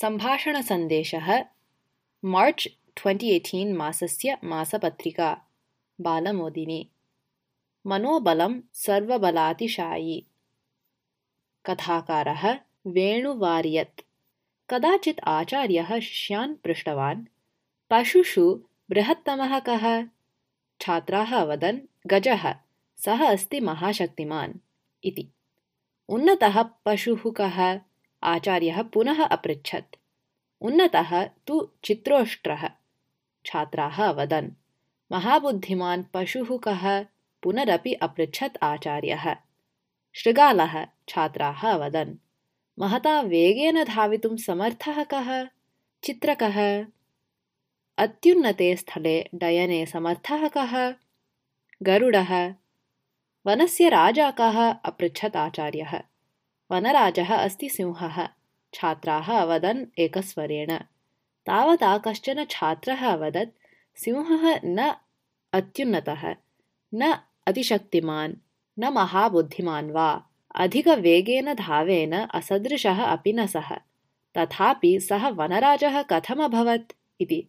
सम्भाषणसन्देशः March twenty eighteen मासस्य मासपत्रिका। बालमोदिनी। मनोबलं सर्वबलातिशायि। कथाकारः वेणुवार्यत्। कदाचित् आचार्यः शिष्यान् पृष्टवान्। पशुषु बृहत्तमः कः? छात्राः अवदन् गजः। सः अस्ति महाशक्तिमान्। इति। उन्नतः पशुः कः आचार्यः पुनः अपृच्छत्। उन्नतः तु चित्रोष्ट्रः छात्राः अवदन् महाबुद्धिमान् पशुः कः? पुनरपि अपृच्छत् आचार्यः। शृगालः छात्राः अवदन् महता वेगेन धावितुं समर्थः कः? चित्रकः? अत्युन्नते स्थले डयने समर्थः कः? गरुडः वनस्य राजा कः? अपृच्छत् आचार्यः वनराजः अस्ति सिंहः। छात्राः अवदन् एकस्वरेण। तावता कश्चन छात्रः अवदत् सिंहः न अत्युन्नतः न अतिशक्तिमान् न महाबुद्धिमान् वा। अधिकवेगेन धावेन असदृशः अपि न सः। तथापि सः वनराजः कथमभवत् इति।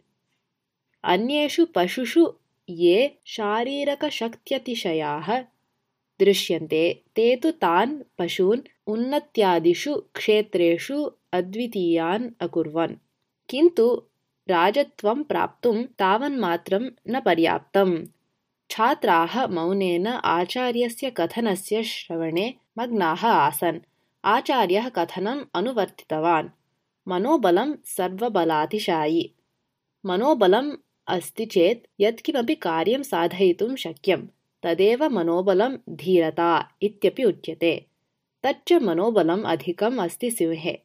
अन्येषु पशुषु ये शारीरकशक्त्यतिशयाः दृश्यन्ते ते तु तान् पशून् उन्नत्यादिषु क्षेत्रेषु अद्वितीयान् अकुर्वन्। किन्तु राजत्वं प्राप्तुं तावन्मात्रं न पर्याप्तम्। छात्राः मौनेन आचार्यस्य कथनस्य श्रवणे मग्नाः आसन्। आचार्यः कथनम् अनुवर्तितवान्। मनोबलं सर्वबलातिशायि। मनोबलम् अस्ति चेत् यत्किमपि कार्यं साधयितुं शक्यं तदेव मनोबलं धीरता इत्यपि उच्यते। तच्च मनोबलम् अधिकम् अस्ति सिंहे।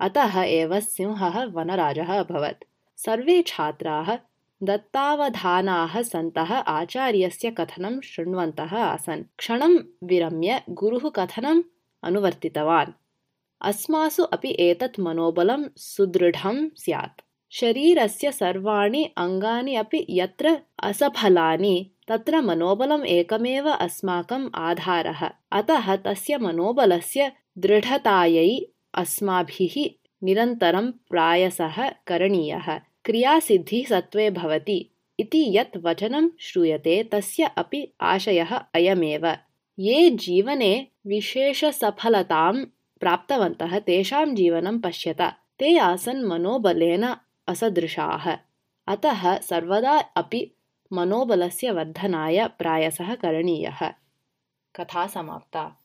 अतः एव सिंहः वनराजः अभवत्। सर्वे छात्राः दत्तावधानाः सन्तः आचार्यस्य कथनं शृण्वन्तः आसन्। क्षणं विरम्य गुरुः कथनम् अनुवर्तितवान्। अस्मासु अपि एतत् मनोबलं सुदृढं स्यात्। शरीरस्य सर्वाणि अङ्गानि अपि यत्र असफलानि तत्र मनोबलम् एकमेव अस्माकम् आधारः। अतः तस्य मनोबलस्य दृढतायै अस्माभिः निरन्तरं प्रायसः करणीयः। क्रियासिद्धिः सत्त्वे भवति। इति यत् वचनं श्रूयते तस्य अपि आशयः अयमेव। ये जीवने विशेषसफलतां प्राप्तवन्तः तेषां जीवनं पश्यत। ते आसन् मनोबलेन असदृशाः। अतः सर्वदा अपि मनोबलस्य वर्धनाय प्रायसः करणीयः। कथा समाप्ता